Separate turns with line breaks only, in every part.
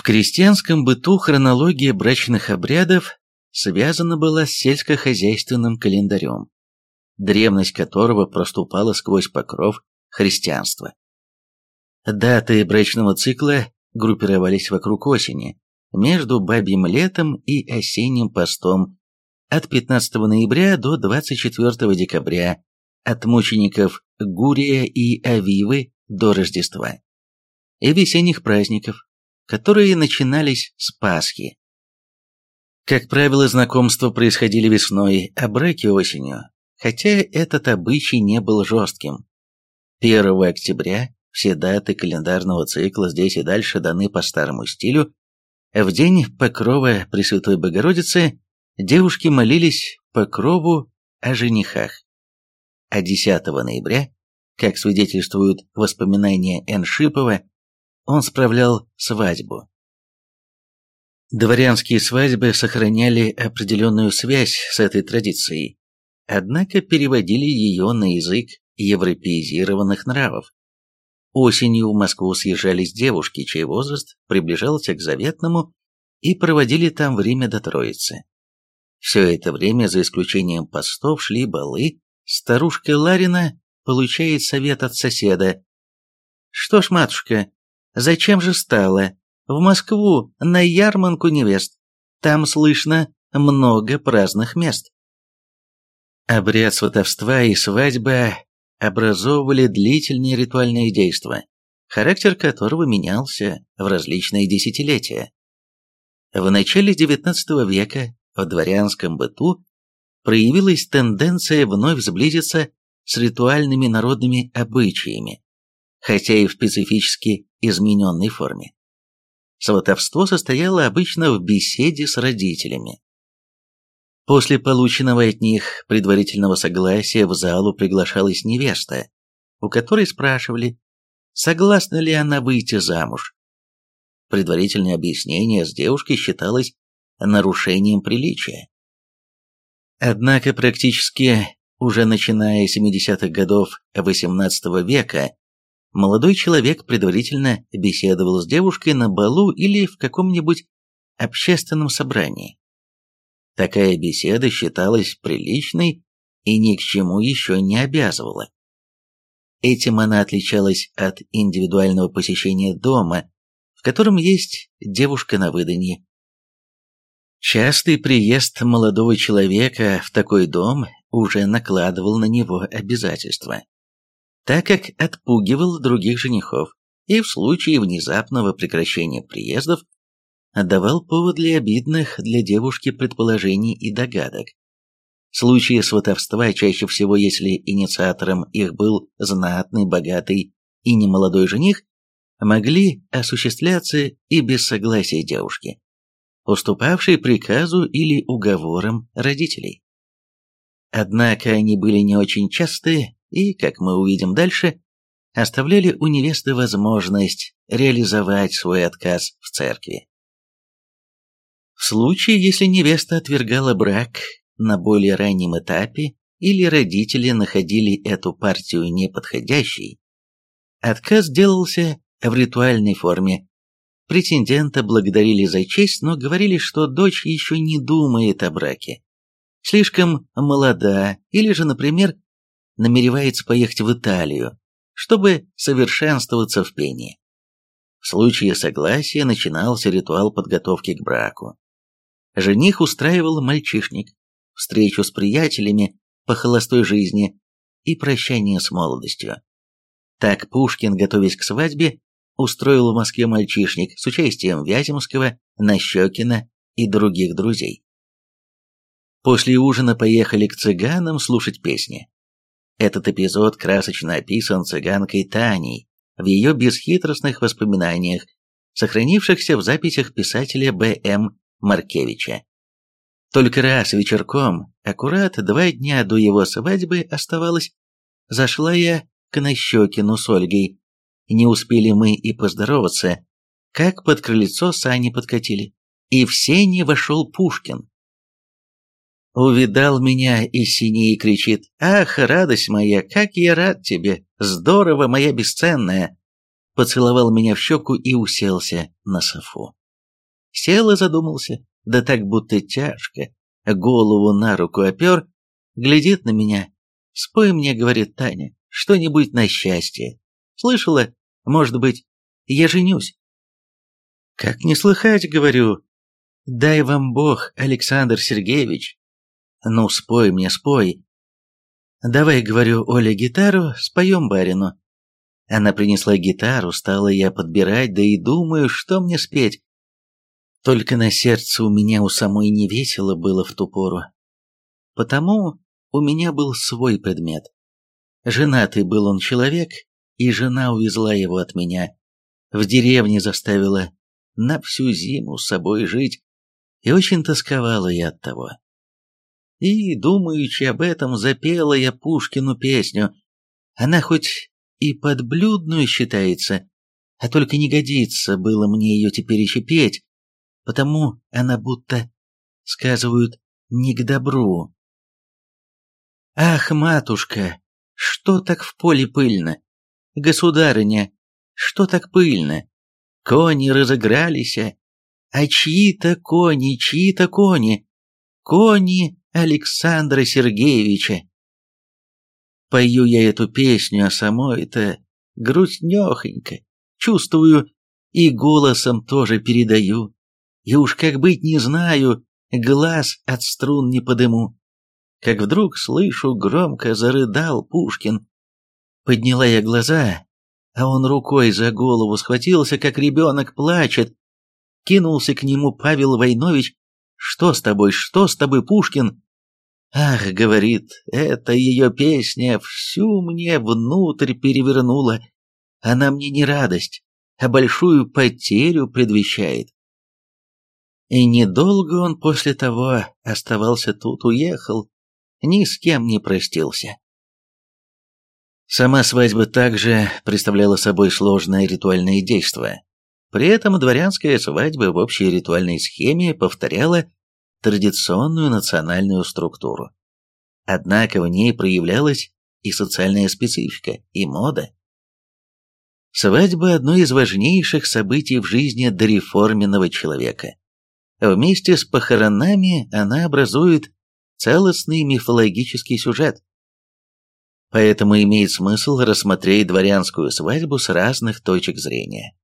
В крестьянском быту хронология брачных обрядов связана была с сельскохозяйственным календарем, древность которого проступала сквозь покров христианства. Даты брачного цикла группировались вокруг осени, между бабьим летом и осенним постом, от 15 ноября до 24 декабря, от мучеников Гурия и Авивы до Рождества, и весенних праздников, которые начинались с Пасхи. Как правило, знакомства происходили весной, а браки осенью, хотя этот обычай не был жестким. 1 октября все даты календарного цикла здесь и дальше даны по старому стилю. В день покрова Пресвятой Богородицы девушки молились покрову о женихах. А 10 ноября, как свидетельствуют воспоминания Эншипова, он справлял свадьбу. Дворянские свадьбы сохраняли определенную связь с этой традицией, однако переводили ее на язык европеизированных нравов. Осенью в Москву съезжались девушки, чей возраст приближался к заветному, и проводили там время до Троицы. Все это время, за исключением постов, шли балы, старушка Ларина получает совет от соседа. «Что ж, матушка, зачем же стала? В Москву на ярманку невест. Там слышно много праздных мест». Обряд сватовства и свадьба образовывали длительные ритуальные действия, характер которого менялся в различные десятилетия. В начале XIX века в дворянском быту проявилась тенденция вновь сблизиться с ритуальными народными обычаями, хотя и в специфически измененной форме. Сватовство состояло обычно в беседе с родителями. После полученного от них предварительного согласия в залу приглашалась невеста, у которой спрашивали, согласна ли она выйти замуж. Предварительное объяснение с девушкой считалось нарушением приличия. Однако практически уже начиная с 70-х годов XVIII века молодой человек предварительно беседовал с девушкой на балу или в каком-нибудь общественном собрании. Такая беседа считалась приличной и ни к чему еще не обязывала. Этим она отличалась от индивидуального посещения дома, в котором есть девушка на выданье. Частый приезд молодого человека в такой дом уже накладывал на него обязательства, так как отпугивал других женихов, и в случае внезапного прекращения приездов давал повод для обидных для девушки предположений и догадок. Случаи сватовства чаще всего, если инициатором их был знатный, богатый и немолодой жених, могли осуществляться и без согласия девушки, уступавшей приказу или уговорам родителей. Однако они были не очень частые и, как мы увидим дальше, оставляли у невесты возможность реализовать свой отказ в церкви. В случае, если невеста отвергала брак на более раннем этапе или родители находили эту партию неподходящей, отказ делался в ритуальной форме. Претендента благодарили за честь, но говорили, что дочь еще не думает о браке. Слишком молода, или же, например, намеревается поехать в Италию, чтобы совершенствоваться в пении. В случае согласия начинался ритуал подготовки к браку. Жених устраивал мальчишник, встречу с приятелями по холостой жизни и прощание с молодостью. Так Пушкин, готовясь к свадьбе, устроил в Москве мальчишник с участием Вяземского, Нащекина и других друзей. После ужина поехали к цыганам слушать песни. Этот эпизод красочно описан цыганкой Таней в ее бесхитростных воспоминаниях, сохранившихся в записях писателя Б.М. Маркевича. Только раз вечерком, аккурат два дня до его свадьбы оставалось, зашла я к Нащекину с Ольгой. Не успели мы и поздороваться, как под крыльцо сани подкатили, и в сени вошел Пушкин. Увидал меня из сеней и кричит, «Ах, радость моя, как я рад тебе! Здорово, моя бесценная!» Поцеловал меня в щеку и уселся на софу. Сел и задумался, да так будто тяжко, голову на руку опер, глядит на меня. «Спой мне, — говорит Таня, — что-нибудь на счастье. Слышала? Может быть, я женюсь?» «Как не слыхать, — говорю. Дай вам Бог, Александр Сергеевич. Ну, спой мне, спой. Давай, — говорю, Оля, гитару, споем барину. Она принесла гитару, стала я подбирать, да и думаю, что мне спеть. Только на сердце у меня у самой не весело было в ту пору. Потому у меня был свой предмет. Женатый был он человек, и жена увезла его от меня. В деревне заставила на всю зиму с собой жить, и очень тосковала я от того. И, думаючи об этом, запела я Пушкину песню. Она хоть и подблюдную считается, а только не годится было мне ее теперь еще петь, потому она будто, сказывают, не к добру. Ах, матушка, что так в поле пыльно? Государыня, что так пыльно? Кони разыгрались, а чьи-то кони, чьи-то кони, кони Александра Сергеевича. Пою я эту песню, а самой-то грустнехонько, чувствую и голосом тоже передаю. И уж как быть не знаю, глаз от струн не подыму. Как вдруг слышу, громко зарыдал Пушкин. Подняла я глаза, а он рукой за голову схватился, как ребенок плачет. Кинулся к нему Павел Войнович. «Что с тобой, что с тобой, Пушкин?» «Ах, — говорит, — это ее песня всю мне внутрь перевернула. Она мне не радость, а большую потерю предвещает. И недолго он после того оставался тут, уехал, ни с кем не простился. Сама свадьба также представляла собой сложное ритуальное действие. При этом дворянская свадьба в общей ритуальной схеме повторяла традиционную национальную структуру. Однако в ней проявлялась и социальная специфика, и мода. Свадьба – одно из важнейших событий в жизни дореформенного человека. Вместе с похоронами она образует целостный мифологический сюжет. Поэтому имеет смысл рассмотреть дворянскую свадьбу с разных точек зрения.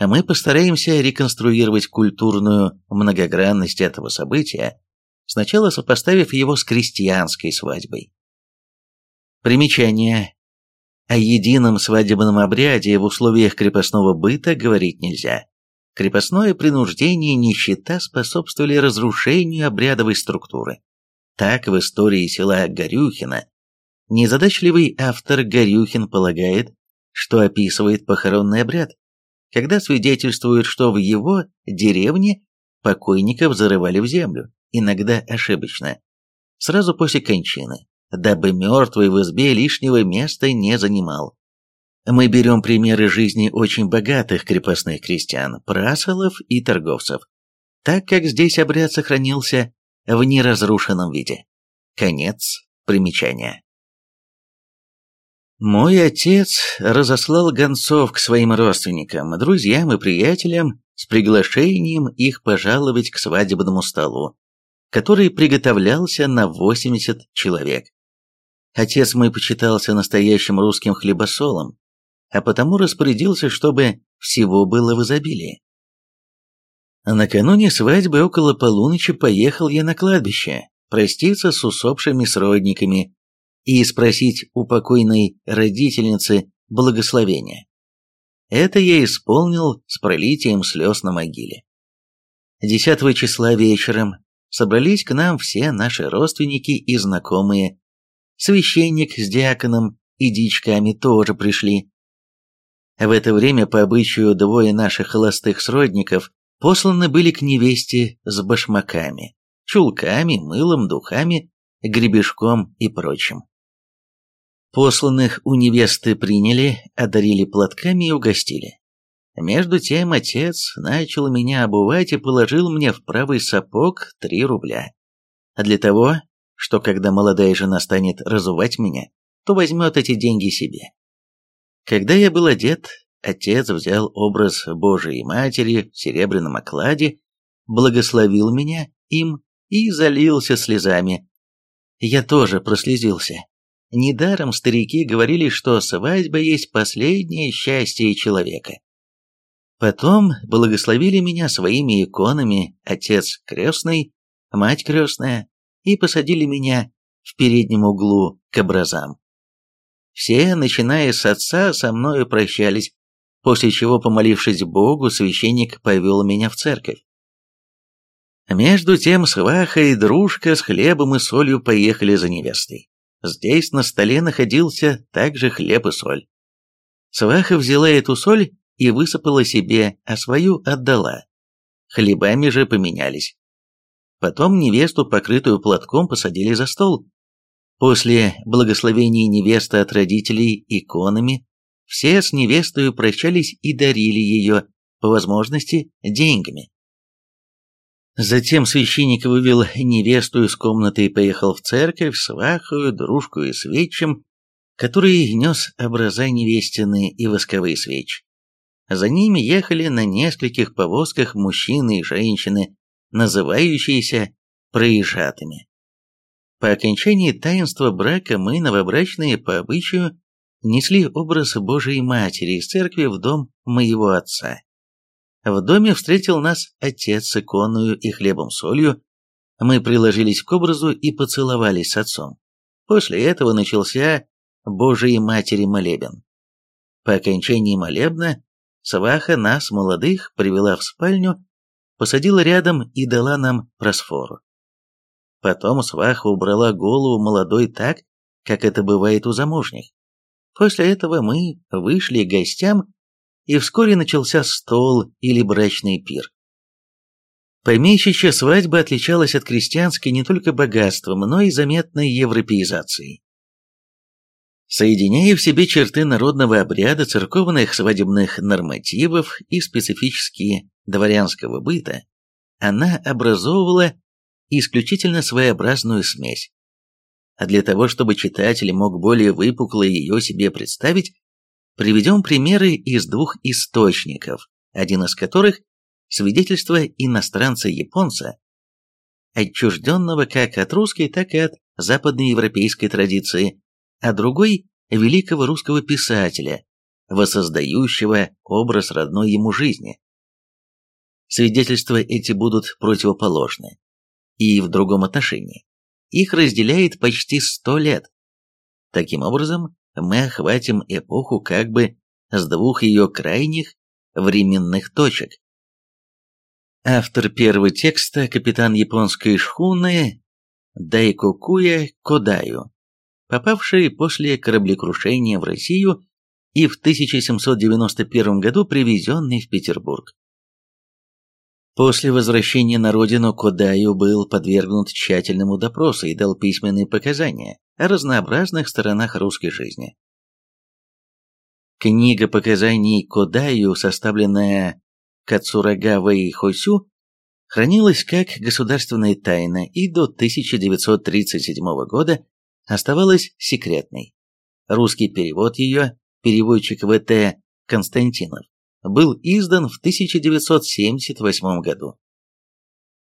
А мы постараемся реконструировать культурную многогранность этого события, сначала сопоставив его с крестьянской свадьбой. Примечание. О едином свадебном обряде в условиях крепостного быта говорить нельзя. Крепостное принуждение и нищета способствовали разрушению обрядовой структуры. Так в истории села Горюхина Незадачливый автор Горюхин полагает, что описывает похоронный обряд, когда свидетельствует, что в его деревне покойников зарывали в землю, иногда ошибочно, сразу после кончины, дабы мертвый в избе лишнего места не занимал. Мы берем примеры жизни очень богатых крепостных крестьян, прасолов и торговцев, так как здесь обряд сохранился в неразрушенном виде. Конец примечания. Мой отец разослал гонцов к своим родственникам, друзьям и приятелям с приглашением их пожаловать к свадебному столу, который приготовлялся на 80 человек. Отец мой почитался настоящим русским хлебосолом, а потому распорядился, чтобы всего было в изобилии. Накануне свадьбы около полуночи поехал я на кладбище, проститься с усопшими сродниками и спросить у покойной родительницы благословения. Это я исполнил с пролитием слез на могиле. 10 числа вечером собрались к нам все наши родственники и знакомые. Священник с диаконом и дичками тоже пришли. В это время по обычаю двое наших холостых сродников посланы были к невесте с башмаками, чулками, мылом, духами, гребешком и прочим. Посланных у невесты приняли, одарили платками и угостили. Между тем отец начал меня обувать и положил мне в правый сапог три рубля. А для того, что когда молодая жена станет разувать меня, то возьмет эти деньги себе. Когда я был одет, отец взял образ Божией Матери в серебряном окладе благословил меня им и залился слезами. Я тоже прослезился. Недаром старики говорили, что свадьба есть последнее счастье человека. Потом благословили меня своими иконами отец крестный, мать крестная, и посадили меня в переднем углу к образам. Все, начиная с отца, со мною прощались, после чего, помолившись Богу, священник повел меня в церковь. Между тем сваха и дружка с хлебом и солью поехали за невестой. Здесь на столе находился также хлеб и соль. Сваха взяла эту соль и высыпала себе, а свою отдала. Хлебами же поменялись. Потом невесту, покрытую платком, посадили за стол. После благословения невесты от родителей иконами, все с невестой прощались и дарили ее, по возможности, деньгами. Затем священник вывел невесту из комнаты и поехал в церковь с вахою, дружку и свечем, который нес образа невестины и восковые свечи. За ними ехали на нескольких повозках мужчины и женщины, называющиеся проезжатыми. По окончании таинства брака мы, новобрачные, по обычаю, несли образ Божией Матери из церкви в дом моего отца. В доме встретил нас отец с иконою и хлебом-солью. Мы приложились к образу и поцеловались с отцом. После этого начался Божией Матери молебен. По окончании молебна сваха нас, молодых, привела в спальню, посадила рядом и дала нам просфору. Потом сваха убрала голову молодой так, как это бывает у замужних. После этого мы вышли к гостям и вскоре начался стол или брачный пир. Помещичья свадьба отличалась от крестьянской не только богатством, но и заметной европеизацией. Соединяя в себе черты народного обряда, церковных свадебных нормативов и специфические дворянского быта, она образовывала исключительно своеобразную смесь. А для того, чтобы читатель мог более выпукло ее себе представить, Приведем примеры из двух источников, один из которых – свидетельство иностранца-японца, отчужденного как от русской, так и от западноевропейской традиции, а другой – великого русского писателя, воссоздающего образ родной ему жизни. Свидетельства эти будут противоположны. И в другом отношении. Их разделяет почти сто лет. Таким образом, мы охватим эпоху как бы с двух ее крайних временных точек. Автор первого текста – капитан японской шхуны Дайкокуя Кодаю, попавший после кораблекрушения в Россию и в 1791 году привезенный в Петербург. После возвращения на родину Кодаю был подвергнут тщательному допросу и дал письменные показания о разнообразных сторонах русской жизни. Книга показаний Кодаю, составленная Кацурагавой Хосю, хранилась как государственная тайна и до 1937 года оставалась секретной. Русский перевод ее, переводчик В.Т. Константинов, был издан в 1978 году.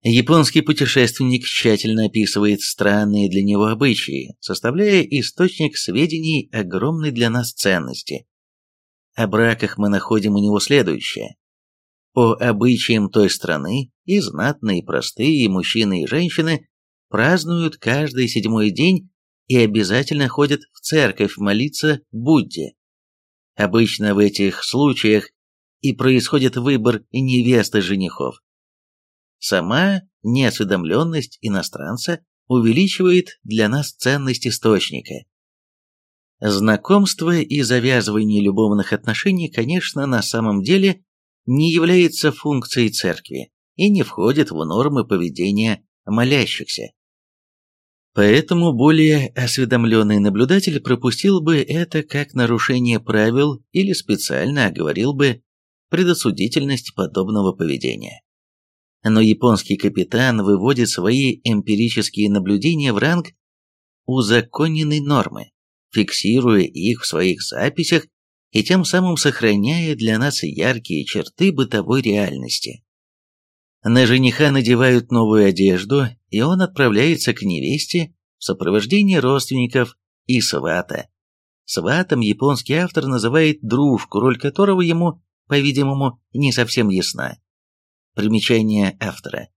Японский путешественник тщательно описывает странные для него обычаи, составляя источник сведений огромной для нас ценности. О браках мы находим у него следующее. По обычаям той страны и знатные, и простые, мужчины, и женщины празднуют каждый седьмой день и обязательно ходят в церковь молиться Будде. Обычно в этих случаях и происходит выбор невесты женихов. Сама неосведомленность иностранца увеличивает для нас ценность источника. Знакомство и завязывание любовных отношений, конечно, на самом деле не является функцией церкви и не входит в нормы поведения молящихся. Поэтому более осведомленный наблюдатель пропустил бы это как нарушение правил или специально оговорил бы предосудительность подобного поведения но японский капитан выводит свои эмпирические наблюдения в ранг узаконенной нормы, фиксируя их в своих записях и тем самым сохраняя для нас яркие черты бытовой реальности. На жениха надевают новую одежду, и он отправляется к невесте в сопровождении родственников и свата. Сватом японский автор называет дружку, роль которого ему, по-видимому, не совсем ясна. Примечание автора.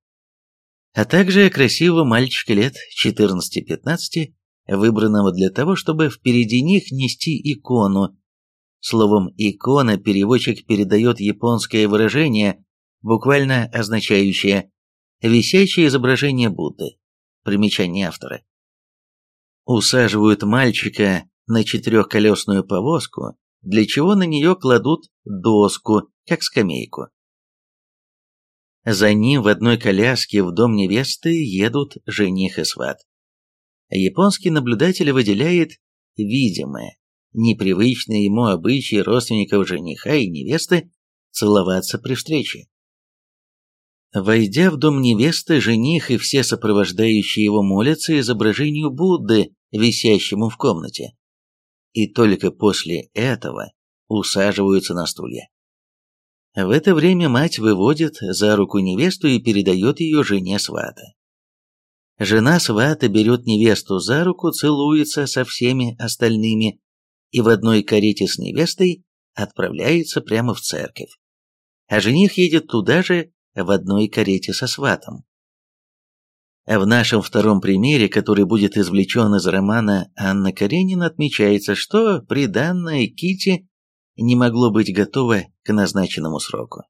А также красивого мальчика лет 14-15, выбранного для того, чтобы впереди них нести икону. Словом «икона» переводчик передает японское выражение, буквально означающее «висящее изображение Будды». Примечание автора. Усаживают мальчика на четырехколесную повозку, для чего на нее кладут доску, как скамейку. За ним в одной коляске в дом невесты едут жених и сват. Японский наблюдатель выделяет видимое, непривычное ему обычаи родственников жениха и невесты целоваться при встрече. Войдя в дом невесты, жених и все сопровождающие его молятся изображению Будды, висящему в комнате. И только после этого усаживаются на стулья. В это время мать выводит за руку невесту и передает ее жене свата. Жена свата берет невесту за руку, целуется со всеми остальными и в одной карете с невестой отправляется прямо в церковь. А жених едет туда же в одной карете со сватом. В нашем втором примере, который будет извлечен из романа Анна Каренина, отмечается, что приданное Кити не могло быть готово к назначенному сроку.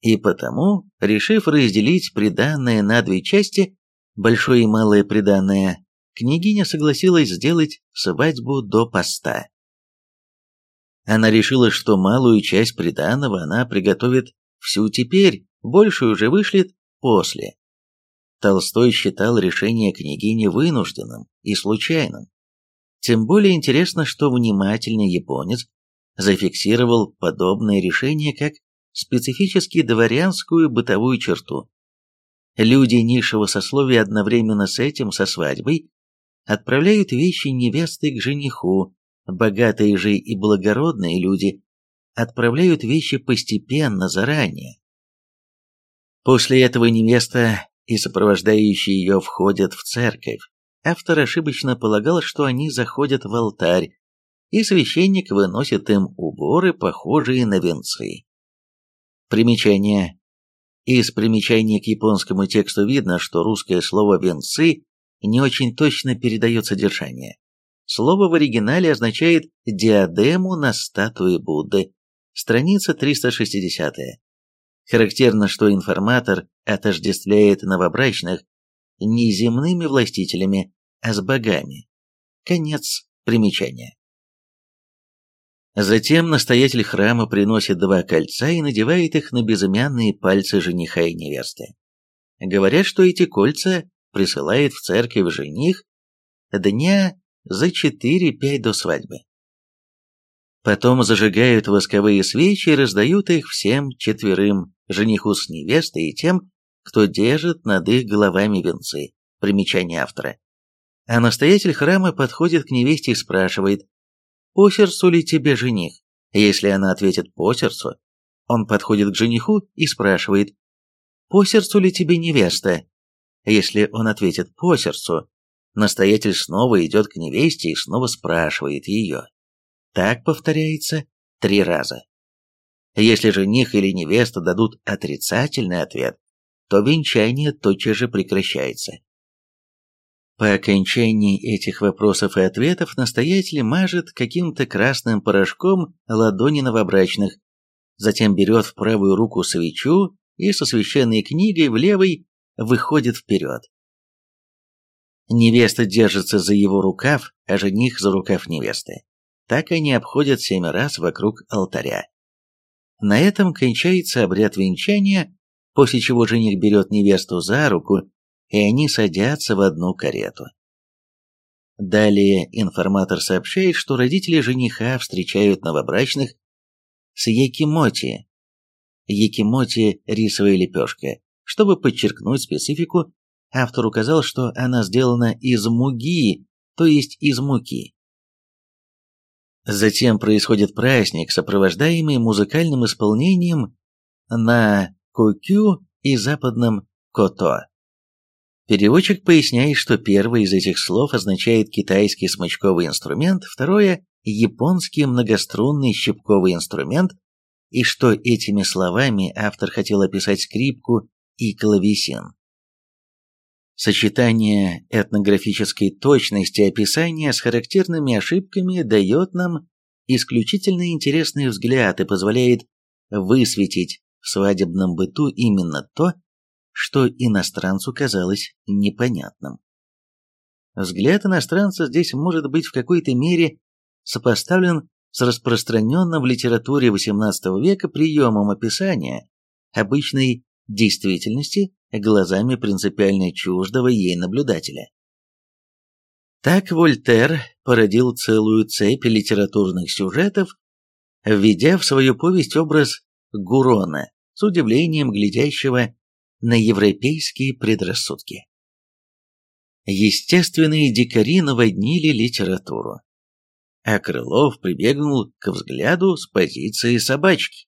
И потому, решив разделить приданное на две части, большое и малое приданное, княгиня согласилась сделать свадьбу до поста. Она решила, что малую часть приданого она приготовит всю теперь, большую уже вышлет после. Толстой считал решение княгини вынужденным и случайным. Тем более интересно, что внимательный японец зафиксировал подобное решение как специфически дворянскую бытовую черту. Люди низшего сословия одновременно с этим, со свадьбой, отправляют вещи невесты к жениху, богатые же и благородные люди отправляют вещи постепенно, заранее. После этого невеста и сопровождающие ее входят в церковь. Автор ошибочно полагал, что они заходят в алтарь, и священник выносит им уборы, похожие на венцы. Примечание. Из примечаний к японскому тексту видно, что русское слово «венцы» не очень точно передает содержание. Слово в оригинале означает «диадему на статуе Будды». Страница 360. Характерно, что информатор отождествляет новобрачных не земными властителями, а с богами. Конец примечания. Затем настоятель храма приносит два кольца и надевает их на безымянные пальцы жениха и невесты. Говорят, что эти кольца присылает в церковь жених дня за 4-5 до свадьбы. Потом зажигают восковые свечи и раздают их всем четверым, жениху с невестой и тем, кто держит над их головами венцы. Примечание автора. А настоятель храма подходит к невесте и спрашивает, по сердцу ли тебе жених? Если она ответит «по сердцу», он подходит к жениху и спрашивает «по сердцу ли тебе невеста?» Если он ответит «по сердцу», настоятель снова идет к невесте и снова спрашивает ее. Так повторяется три раза. Если жених или невеста дадут отрицательный ответ, то венчание тотчас же прекращается. По окончании этих вопросов и ответов настоятель мажет каким-то красным порошком ладони новобрачных, затем берет в правую руку свечу и со священной книгой в левой выходит вперед. Невеста держится за его рукав, а жених за рукав невесты. Так они обходят семь раз вокруг алтаря. На этом кончается обряд венчания, после чего жених берет невесту за руку и они садятся в одну карету. Далее информатор сообщает, что родители жениха встречают новобрачных с якимоти. Якимоти – рисовая лепешка. Чтобы подчеркнуть специфику, автор указал, что она сделана из муги, то есть из муки. Затем происходит праздник, сопровождаемый музыкальным исполнением на кукю и западном «кото». Переводчик поясняет, что первое из этих слов означает китайский смычковый инструмент, второе – японский многострунный щипковый инструмент, и что этими словами автор хотел описать скрипку и клавесин. Сочетание этнографической точности описания с характерными ошибками дает нам исключительно интересный взгляд и позволяет высветить в свадебном быту именно то, что иностранцу казалось непонятным. Взгляд иностранца здесь может быть в какой-то мере сопоставлен с распространенным в литературе XVIII века приемом описания обычной действительности глазами принципиально чуждого ей наблюдателя. Так Вольтер породил целую цепь литературных сюжетов, введя в свою повесть образ Гурона, с удивлением глядящего на европейские предрассудки. Естественные дикари наводнили литературу, а Крылов прибегнул к взгляду с позиции собачки.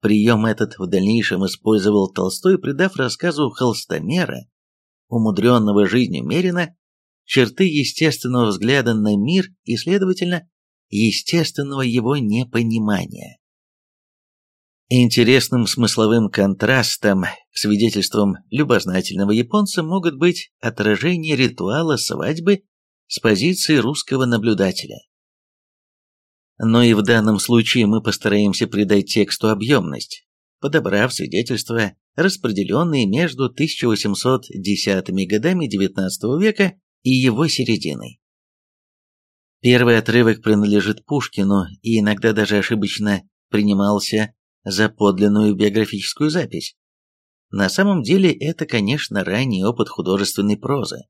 Прием этот в дальнейшем использовал Толстой, придав рассказу холстомера, умудренного жизнью Мерина, черты естественного взгляда на мир и, следовательно, естественного его непонимания. Интересным смысловым контрастом, свидетельством любознательного японца могут быть отражение ритуала свадьбы с позиции русского наблюдателя. Но и в данном случае мы постараемся придать тексту объемность, подобрав свидетельства, распределенные между 1810 годами XIX века и его серединой. Первый отрывок принадлежит Пушкину и иногда даже ошибочно принимался за подлинную биографическую запись. На самом деле это, конечно, ранний опыт художественной прозы.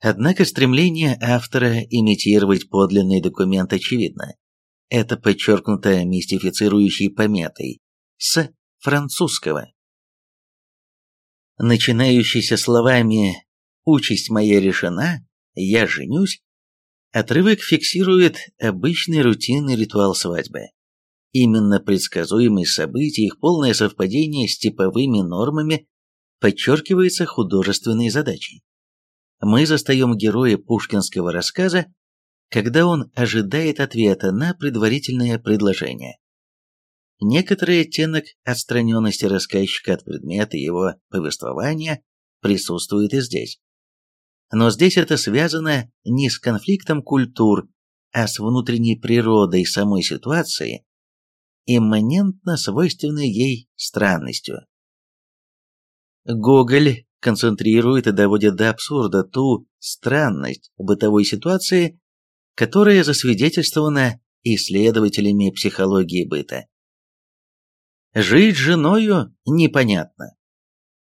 Однако стремление автора имитировать подлинный документ очевидно. Это подчеркнуто мистифицирующей пометой с французского. Начинающийся словами «Участь моя решена», «Я женюсь», отрывок фиксирует обычный рутинный ритуал свадьбы. Именно предсказуемость событий, их полное совпадение с типовыми нормами подчеркивается художественной задачей. Мы застаем героя пушкинского рассказа, когда он ожидает ответа на предварительное предложение. Некоторый оттенок отстраненности рассказчика от предмета его повествования присутствует и здесь. Но здесь это связано не с конфликтом культур, а с внутренней природой самой ситуации имманентно свойственной ей странностью. Гоголь концентрирует и доводит до абсурда ту странность бытовой ситуации, которая засвидетельствована исследователями психологии быта. Жить женою непонятно.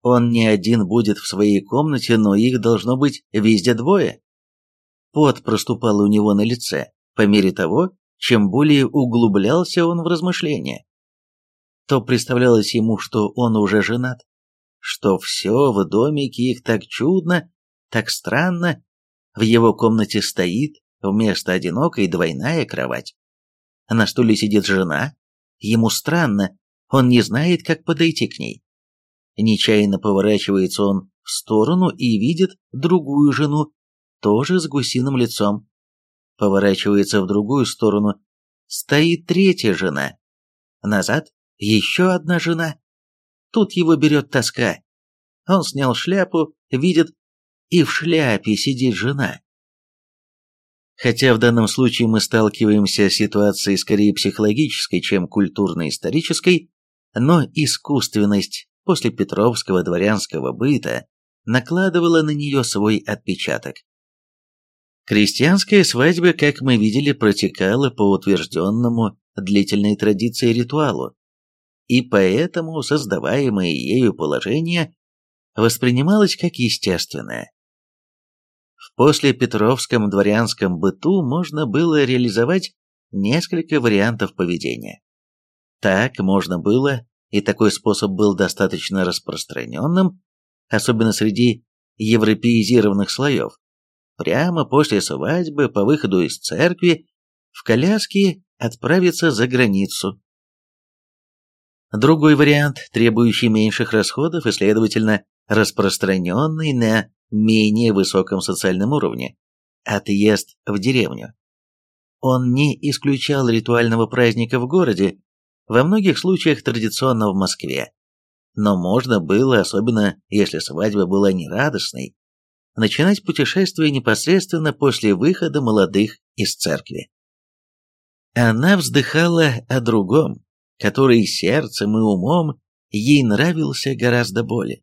Он не один будет в своей комнате, но их должно быть везде двое. Пот проступал у него на лице, по мере того, чем более углублялся он в размышления, то представлялось ему, что он уже женат, что все в домике их так чудно, так странно, в его комнате стоит вместо одинокой двойная кровать. На стуле сидит жена, ему странно, он не знает, как подойти к ней. Нечаянно поворачивается он в сторону и видит другую жену, тоже с гусиным лицом поворачивается в другую сторону, стоит третья жена. Назад еще одна жена. Тут его берет тоска. Он снял шляпу, видит, и в шляпе сидит жена. Хотя в данном случае мы сталкиваемся с ситуацией скорее психологической, чем культурно-исторической, но искусственность после Петровского дворянского быта накладывала на нее свой отпечаток. Крестьянская свадьба, как мы видели, протекала по утвержденному длительной традиции ритуалу, и поэтому создаваемое ею положение воспринималось как естественное. В послепетровском дворянском быту можно было реализовать несколько вариантов поведения. Так можно было, и такой способ был достаточно распространенным, особенно среди европеизированных слоев, прямо после свадьбы по выходу из церкви в коляске отправиться за границу. Другой вариант, требующий меньших расходов и, следовательно, распространенный на менее высоком социальном уровне – отъезд в деревню. Он не исключал ритуального праздника в городе, во многих случаях традиционно в Москве. Но можно было, особенно если свадьба была нерадостной, начинать путешествие непосредственно после выхода молодых из церкви. Она вздыхала о другом, который сердцем и умом ей нравился гораздо более.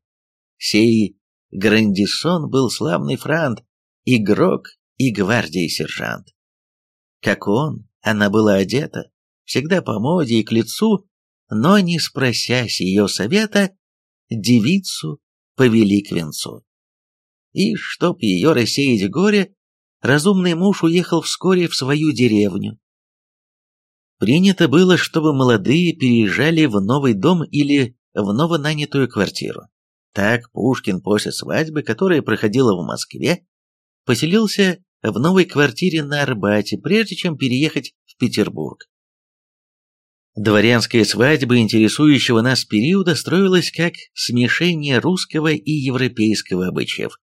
Сей Грандисон был славный франт, игрок и гвардии сержант. Как он, она была одета, всегда по моде и к лицу, но, не спросясь ее совета, девицу повели к венцу. И, чтоб ее рассеять горе, разумный муж уехал вскоре в свою деревню, Принято было, чтобы молодые переезжали в новый дом или в новонанятую квартиру. Так Пушкин после свадьбы, которая проходила в Москве, поселился в новой квартире на Арбате, прежде чем переехать в Петербург. Дворянская свадьба интересующего нас периода строилась как смешение русского и европейского обычаев.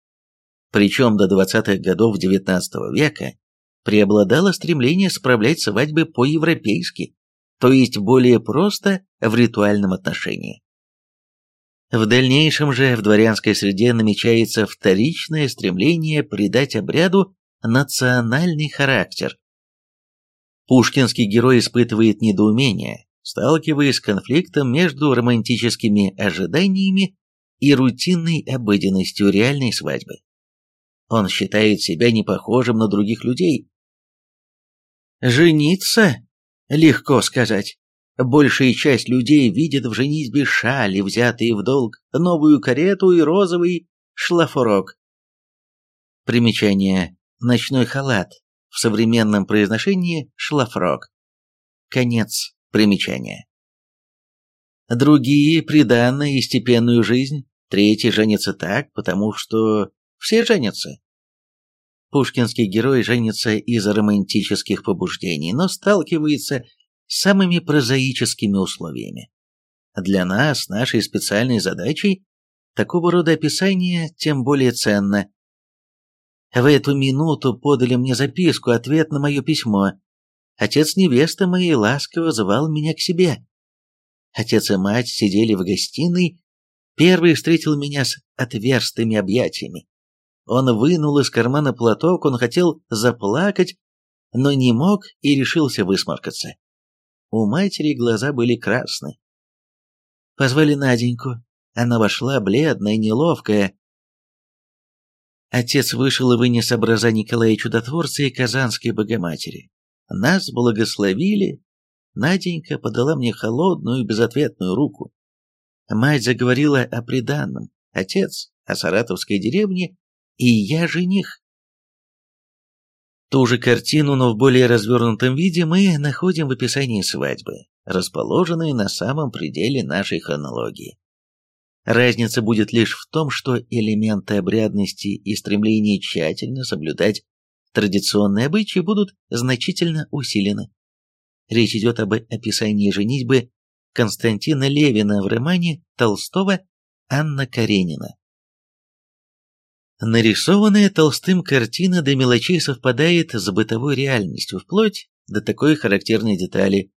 Причем до 20-х годов XIX века преобладало стремление справлять свадьбы по-европейски, то есть более просто в ритуальном отношении. В дальнейшем же в дворянской среде намечается вторичное стремление придать обряду национальный характер. Пушкинский герой испытывает недоумение, сталкиваясь с конфликтом между романтическими ожиданиями и рутинной обыденностью реальной свадьбы. Он считает себя непохожим на других людей, Жениться? Легко сказать. Большая часть людей видит в женитьбе шали, взятые в долг, новую карету и розовый шлафорок. Примечание. Ночной халат. В современном произношении шлафрок. Конец примечания. Другие приданные и степенную жизнь, третьи женятся так, потому что все женятся. Пушкинский герой женится из-за романтических побуждений, но сталкивается с самыми прозаическими условиями. Для нас, нашей специальной задачей, такого рода описание тем более ценно. В эту минуту подали мне записку, ответ на мое письмо. Отец невесты моей ласково звал меня к себе. Отец и мать сидели в гостиной, первый встретил меня с отверстыми объятиями. Он вынул из кармана платок, он хотел заплакать, но не мог и решился высморкаться. У матери глаза были красны. Позвали Наденьку. Она вошла, бледная, неловкая. Отец вышел и вынес образа Николая Чудотворца и Казанской Богоматери. Нас благословили. Наденька подала мне холодную безответную руку. Мать заговорила о приданном, отец о саратовской деревне и я жених. Ту же картину, но в более развернутом виде, мы находим в описании свадьбы, расположенной на самом пределе нашей хронологии. Разница будет лишь в том, что элементы обрядности и стремление тщательно соблюдать традиционные обычаи будут значительно усилены. Речь идет об описании женитьбы Константина Левина в романе Толстого «Анна Каренина». Нарисованная Толстым картина до мелочей совпадает с бытовой реальностью, вплоть до такой характерной детали.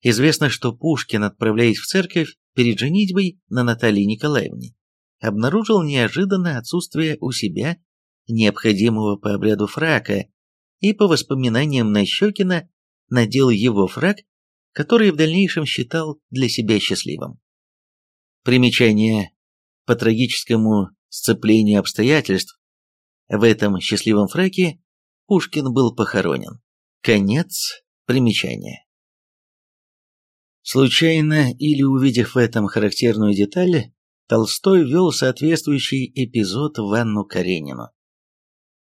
Известно, что Пушкин, отправляясь в церковь перед женитьбой на Наталье Николаевне, обнаружил неожиданно отсутствие у себя необходимого по обряду фрака и, по воспоминаниям Нащекина, надел его фрак, который в дальнейшем считал для себя счастливым. Примечание. По трагическому сцеплению обстоятельств, в этом счастливом фраке Пушкин был похоронен. Конец примечания. Случайно или увидев в этом характерную деталь, Толстой ввел соответствующий эпизод в Анну Каренину.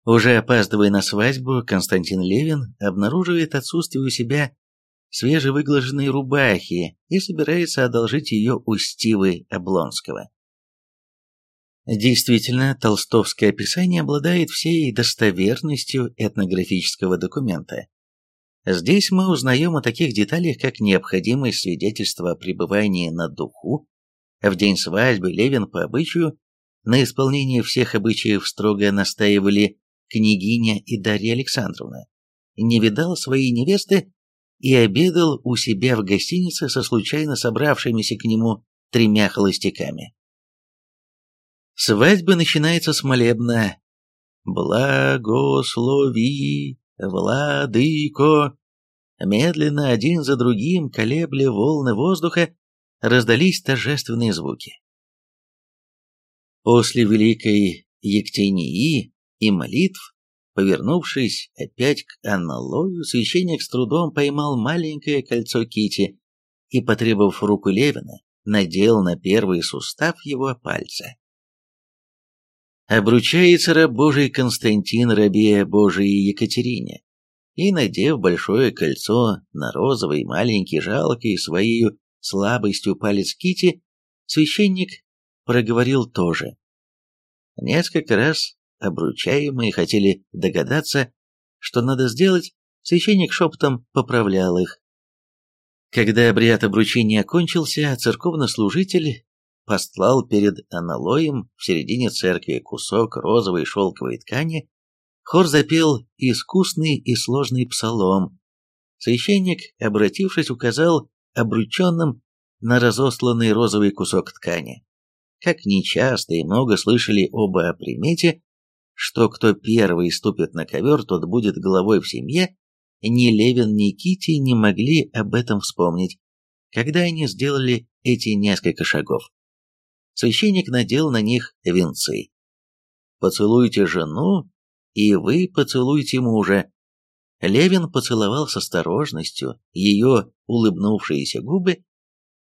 Уже опаздывая на свадьбу, Константин Левин обнаруживает отсутствие у себя свежевыглаженной рубахи и собирается одолжить ее у Стивы Облонского. Действительно, толстовское описание обладает всей достоверностью этнографического документа. Здесь мы узнаем о таких деталях, как необходимость свидетельства о пребывании на духу. В день свадьбы Левин по обычаю на исполнение всех обычаев строго настаивали княгиня и Дарья Александровна. Не видал своей невесты и обедал у себя в гостинице со случайно собравшимися к нему тремя холостяками. Свадьба начинается с молебна «Благослови, владыко!» Медленно, один за другим, колебля волны воздуха, раздались торжественные звуки. После Великой Ектении и молитв, повернувшись опять к аналою, священник с трудом поймал маленькое кольцо Кити и, потребовав руку Левина, надел на первый сустав его пальца. Обручается раб Божий Константин рабе Божией Екатерине, и, надев большое кольцо на розовый маленький жалкий своей слабостью палец Кити, священник проговорил тоже. Несколько раз обручаемые хотели догадаться, что надо сделать, священник шепотом поправлял их. Когда обряд обручения окончился, церковнослужитель постлал перед аналоем в середине церкви кусок розовой шелковой ткани, хор запел искусный и сложный псалом. Священник, обратившись, указал обрученным на разосланный розовый кусок ткани. Как нечасто и много слышали оба о примете, что кто первый ступит на ковер, тот будет главой в семье, ни Левин, ни Кити не могли об этом вспомнить, когда они сделали эти несколько шагов священник надел на них венцы. «Поцелуйте жену, и вы поцелуйте мужа». Левин поцеловал с осторожностью ее улыбнувшиеся губы,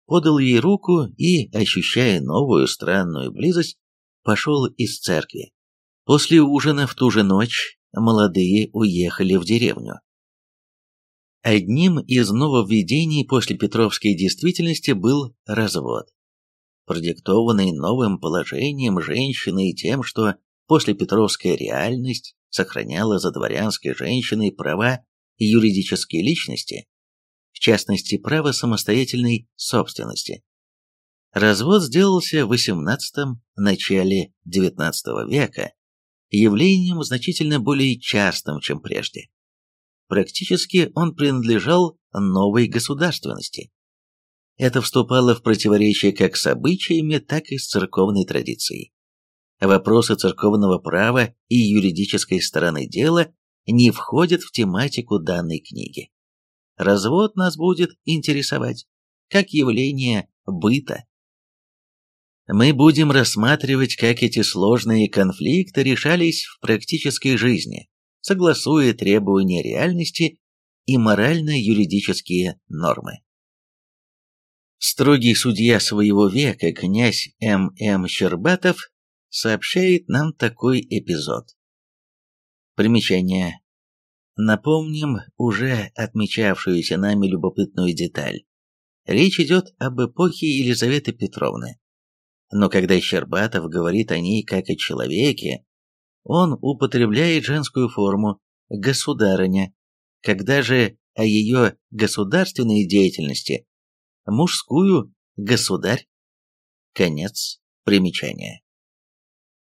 подал ей руку и, ощущая новую странную близость, пошел из церкви. После ужина в ту же ночь молодые уехали в деревню. Одним из нововведений после Петровской действительности был развод продиктованный новым положением женщины и тем, что после Петровская реальность сохраняла за дворянской женщиной права юридической личности, в частности, право самостоятельной собственности. Развод сделался в XVIII – начале XIX века явлением значительно более частым, чем прежде. Практически он принадлежал новой государственности, это вступало в противоречие как с обычаями, так и с церковной традицией. Вопросы церковного права и юридической стороны дела не входят в тематику данной книги. Развод нас будет интересовать как явление быта. Мы будем рассматривать, как эти сложные конфликты решались в практической жизни, согласуя требования реальности и морально-юридические нормы. Строгий судья своего века, князь М.М. Щербатов, сообщает нам такой эпизод. Примечание. Напомним уже отмечавшуюся нами любопытную деталь. Речь идет об эпохе Елизаветы Петровны. Но когда Щербатов говорит о ней как о человеке, он употребляет женскую форму «государыня», когда же о ее государственной деятельности мужскую «государь». Конец примечания.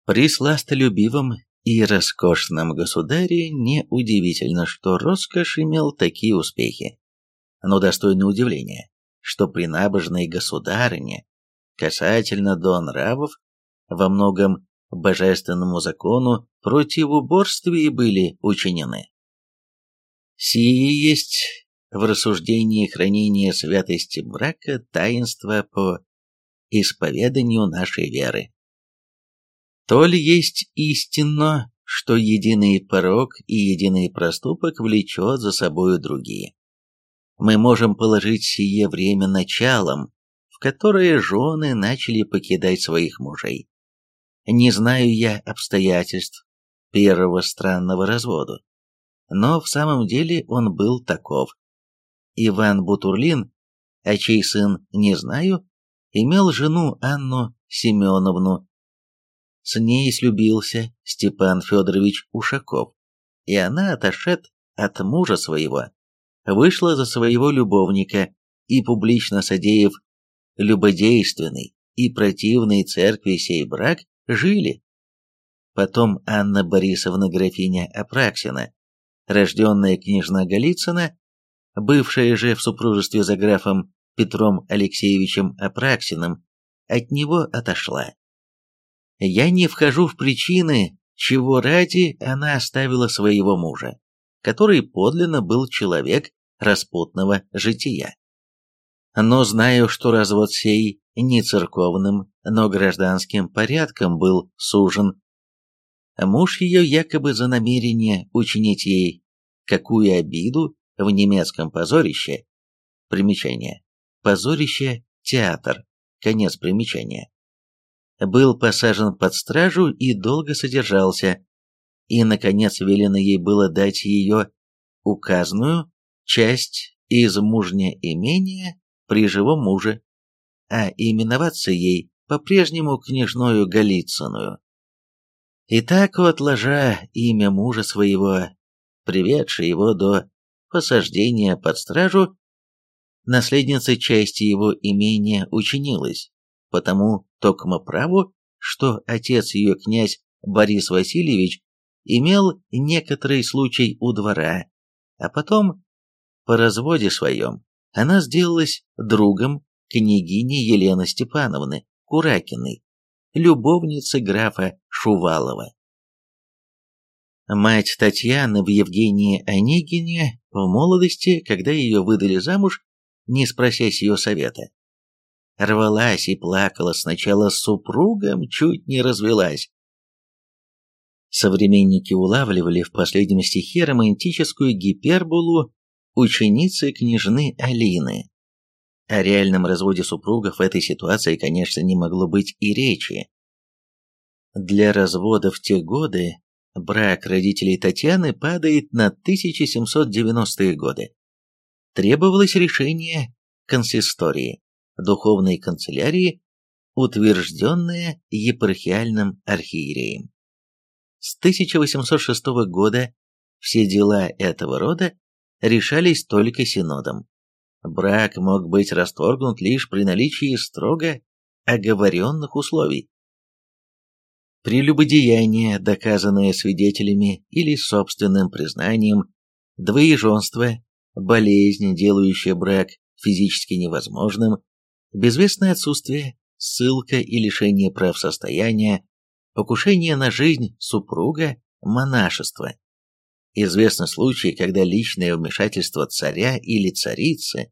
При сластолюбивом и роскошном государе неудивительно, что роскошь имел такие успехи. Но достойно удивления, что при набожной государыне касательно до нравов во многом божественному закону противоборствия были учинены. Сие есть в рассуждении хранения святости брака таинства по исповеданию нашей веры. То ли есть истинно, что единый порог и единый проступок влечет за собою другие. Мы можем положить сие время началом, в которое жены начали покидать своих мужей. Не знаю я обстоятельств первого странного развода, но в самом деле он был таков. Иван Бутурлин, а чей сын не знаю, имел жену Анну Семеновну. С ней слюбился Степан Федорович Ушаков, и она, отошед от мужа своего, вышла за своего любовника и, публично содеяв любодейственный и противный церкви сей брак, жили. Потом Анна Борисовна графиня Апраксина, рожденная княжна Голицына, бывшая же в супружестве за графом Петром Алексеевичем Апраксиным, от него отошла. Я не вхожу в причины, чего ради она оставила своего мужа, который подлинно был человек распутного жития. Но знаю, что развод сей не церковным, но гражданским порядком был сужен. Муж ее якобы за намерение учинить ей какую обиду в немецком позорище. Примечание. Позорище – театр. Конец примечания. Был посажен под стражу и долго содержался, и, наконец, велено ей было дать ее указанную часть из мужня имения при живом муже, а именоваться ей по-прежнему княжною Голицыную. Итак, отложа имя мужа своего, приведший его до посаждения под стражу, наследница части его имения учинилась, потому токмо праву, что отец ее князь Борис Васильевич имел некоторый случай у двора, а потом, по разводе своем, она сделалась другом княгини Елены Степановны Куракиной, любовницы графа Шувалова. Мать Татьяны в Евгении Онегине в молодости, когда ее выдали замуж, не спросясь ее совета. Рвалась и плакала сначала с супругом, чуть не развелась. Современники улавливали в последнем стихе романтическую гиперболу ученицы княжны Алины. О реальном разводе супругов в этой ситуации, конечно, не могло быть и речи. Для развода в те годы брак родителей Татьяны падает на 1790-е годы требовалось решение консистории, духовной канцелярии, утвержденное епархиальным архиереем. С 1806 года все дела этого рода решались только синодом. Брак мог быть расторгнут лишь при наличии строго оговоренных условий. Прелюбодеяние, доказанное свидетелями или собственным признанием, двоеженство болезнь, делающая брак физически невозможным, безвестное отсутствие, ссылка и лишение прав состояния, покушение на жизнь супруга, монашество. Известны случаи, когда личное вмешательство царя или царицы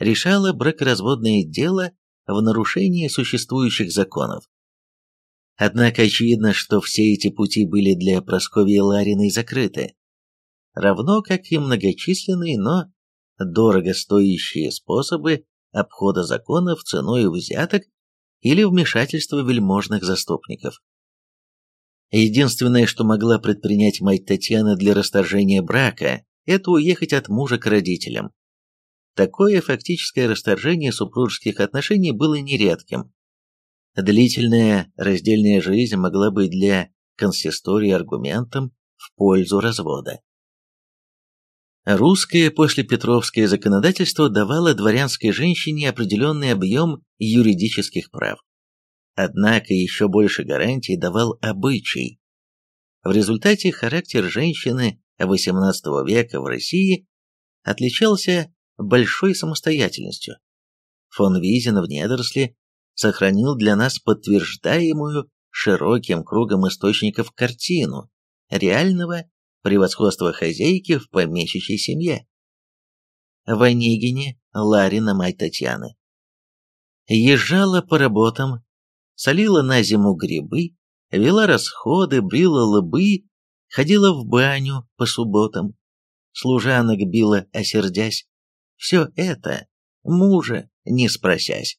решало бракоразводное дело в нарушении существующих законов. Однако очевидно, что все эти пути были для Прасковьи Лариной закрыты равно как и многочисленные, но дорого стоящие способы обхода законов ценой взяток или вмешательства вельможных заступников. Единственное, что могла предпринять мать Татьяны для расторжения брака, это уехать от мужа к родителям. Такое фактическое расторжение супружеских отношений было нередким. Длительная раздельная жизнь могла быть для консистории аргументом в пользу развода. Русское послепетровское законодательство давало дворянской женщине определенный объем юридических прав. Однако еще больше гарантий давал обычай. В результате характер женщины XVIII века в России отличался большой самостоятельностью. Фон Визин в недоросле сохранил для нас подтверждаемую широким кругом источников картину реального превосходство хозяйки в помещичьей семье. В Онегине Ларина мать Татьяны. Езжала по работам, солила на зиму грибы, вела расходы, брила лбы, ходила в баню по субботам, служанок била, осердясь. Все это мужа не спросясь.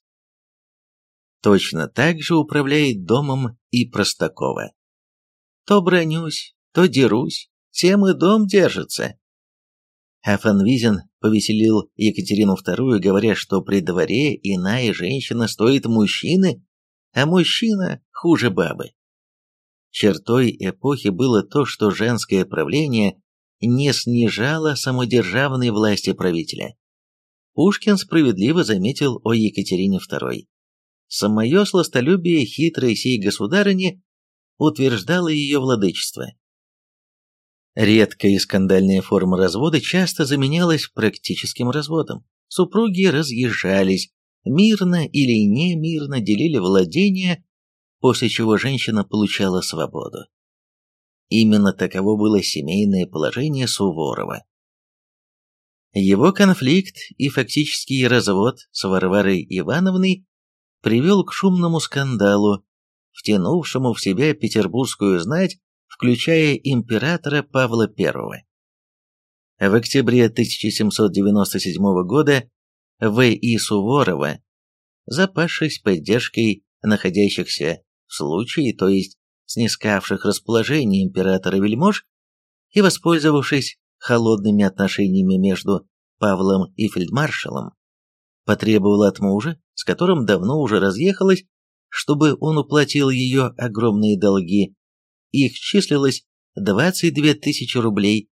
Точно так же управляет домом и Простакова. То бронюсь, то дерусь, тем и дом держится. А Фанвизин повеселил Екатерину II, говоря, что при дворе иная женщина стоит мужчины, а мужчина хуже бабы. Чертой эпохи было то, что женское правление не снижало самодержавной власти правителя. Пушкин справедливо заметил о Екатерине II. Самое сластолюбие хитрой сей государыни утверждало ее владычество. Редкая и скандальная форма развода часто заменялась практическим разводом. Супруги разъезжались, мирно или не мирно делили владения, после чего женщина получала свободу. Именно таково было семейное положение Суворова. Его конфликт и фактический развод с Варварой Ивановной привел к шумному скандалу, втянувшему в себя петербургскую знать, включая императора Павла I. В октябре 1797 года В.И. Суворова, запасшись поддержкой находящихся в случае, то есть снискавших расположение императора вельмож, и воспользовавшись холодными отношениями между Павлом и фельдмаршалом, потребовала от мужа, с которым давно уже разъехалась, чтобы он уплатил ее огромные долги. Их числилось 22 тысячи рублей,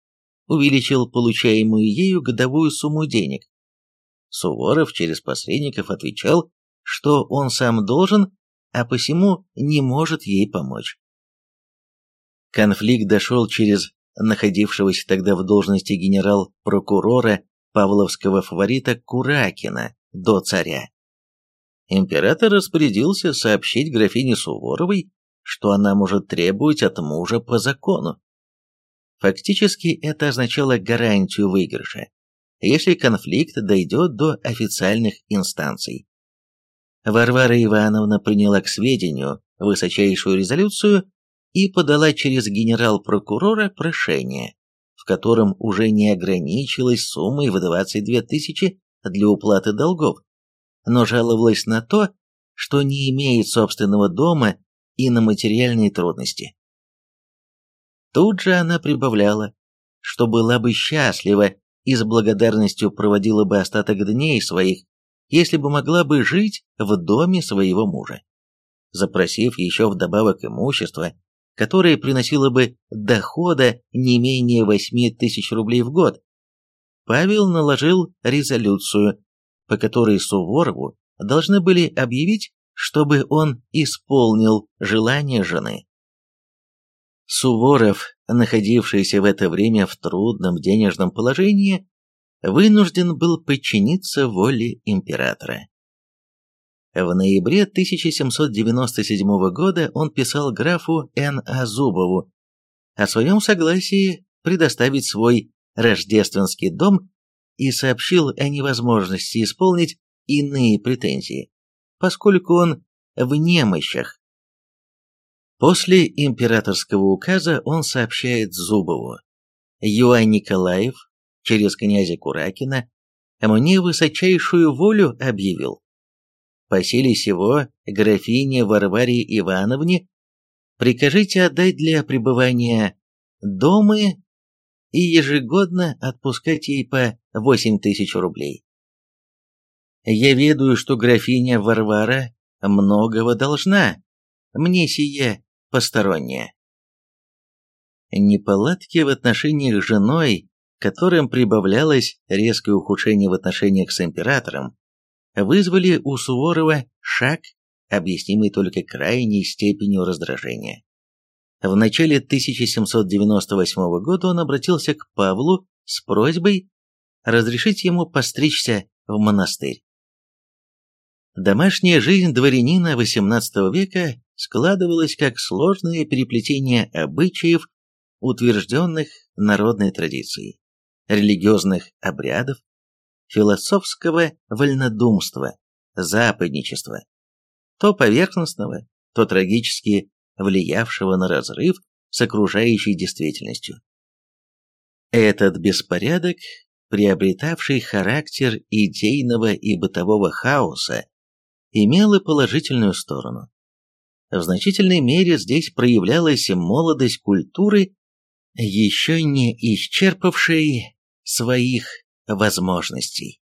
увеличил получаемую ею годовую сумму денег. Суворов через посредников отвечал, что он сам должен, а посему не может ей помочь. Конфликт дошел через находившегося тогда в должности генерал-прокурора павловского фаворита Куракина до царя. Император распорядился сообщить графине Суворовой, что она может требовать от мужа по закону. Фактически это означало гарантию выигрыша, если конфликт дойдет до официальных инстанций. Варвара Ивановна приняла к сведению высочайшую резолюцию и подала через генерал-прокурора прошение, в котором уже не ограничилась суммой в 22 тысячи для уплаты долгов, но жаловалась на то, что не имеет собственного дома и на материальные трудности. Тут же она прибавляла, что была бы счастлива и с благодарностью проводила бы остаток дней своих, если бы могла бы жить в доме своего мужа. Запросив еще вдобавок имущество, которое приносило бы дохода не менее 8 тысяч рублей в год, Павел наложил резолюцию, по которой Суворову должны были объявить, чтобы он исполнил желание жены. Суворов, находившийся в это время в трудном денежном положении, вынужден был подчиниться воле императора. В ноябре 1797 года он писал графу Н. А. Зубову о своем согласии предоставить свой рождественский дом и сообщил о невозможности исполнить иные претензии, поскольку он в немощах. После императорского указа он сообщает Зубову. Юань Николаев через князя Куракина мне высочайшую волю объявил. По силе сего графине Варваре Ивановне прикажите отдать для пребывания дома и ежегодно отпускать ей по 8 тысяч рублей. Я ведаю, что графиня Варвара многого должна, мне сие постороннее. Неполадки в отношениях с женой, которым прибавлялось резкое ухудшение в отношениях с императором, вызвали у Суворова шаг, объяснимый только крайней степенью раздражения. В начале 1798 года он обратился к Павлу с просьбой разрешить ему постричься в монастырь. Домашняя жизнь дворянина XVIII века складывалась как сложное переплетение обычаев, утвержденных народной традицией, религиозных обрядов, философского вольнодумства, западничества, то поверхностного, то трагически влиявшего на разрыв с окружающей действительностью. Этот беспорядок, приобретавший характер идейного и бытового хаоса, имел и положительную сторону. В значительной мере здесь проявлялась молодость культуры, еще не исчерпавшей своих возможностей.